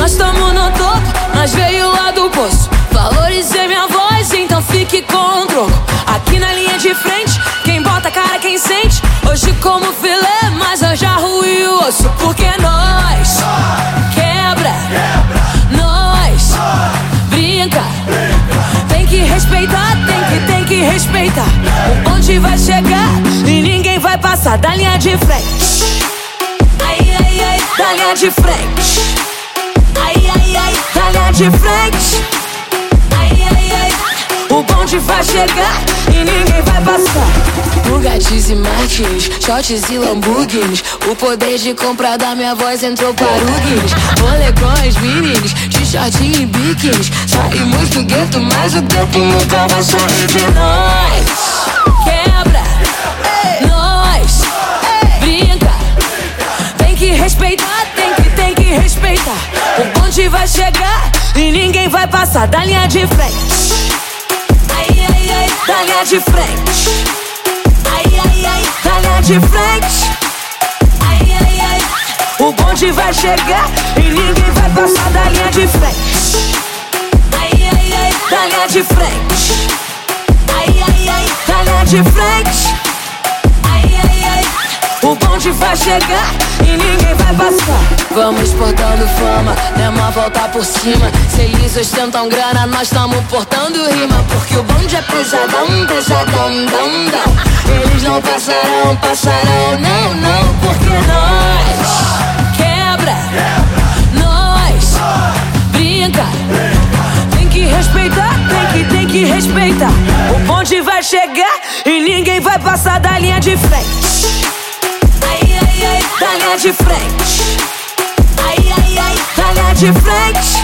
Nós tamo no topo, nós veio lá do poço. Valorizei minha voz, então fique com o troco. Aqui na linha de frente, quem bota a cara, quem sente. Hoje como filé, mas eu já ruí o osso. Porque nós quebra, nós brinca. Tem que respeitar, tem que, tem que respeitar. O bonde vai chegar e ninguém vai passar da linha de frente. Ai, ai, ai, da linha de frente. De frente. Ai, ai, ai, o bonde vai chegar e ninguém vai passar. Bugattis e Martins, shots e Lamborghinis. O poder de compra da minha voz entrou para o Guinness. As meninas, de shortinho e biquínis. Saímos do gueto, mas o tempo nunca vai sair de nós. O bonde vai chegar e ninguém vai passar da linha de frente. Ai, ai, ai, da linha de frente. Ai, ai, ai, da linha de frente. Ai, ai, ai, o bonde vai chegar e ninguém vai passar da linha de frente. Ai, ai, ai, da linha de frente. Ai, ai, ai, da linha de frente. Vai chegar e ninguém vai passar. Vamos portando fama, né? Uma volta por cima. Se eles ostentam grana, nós tamo portando rima. Porque o bonde é pesadão, pesadão, dão, dão. Eles não passarão, passarão, não, não. Porque nós quebra, nós brinca. Tem que respeitar, tem que, tem que respeitar. O bonde vai chegar e ninguém vai passar da linha de frente. Linha de frente. Ai, ai, ai, da linha de frente.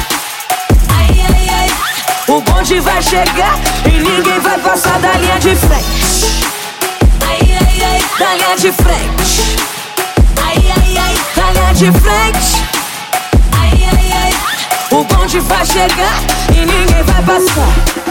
Ai, ai, ai, o bonde vai chegar e ninguém vai passar da linha de frente. Ai, ai, ai, da linha de frente. Ai, ai, ai, da linha de frente. Ai, ai, ai, o bonde vai chegar e ninguém vai passar.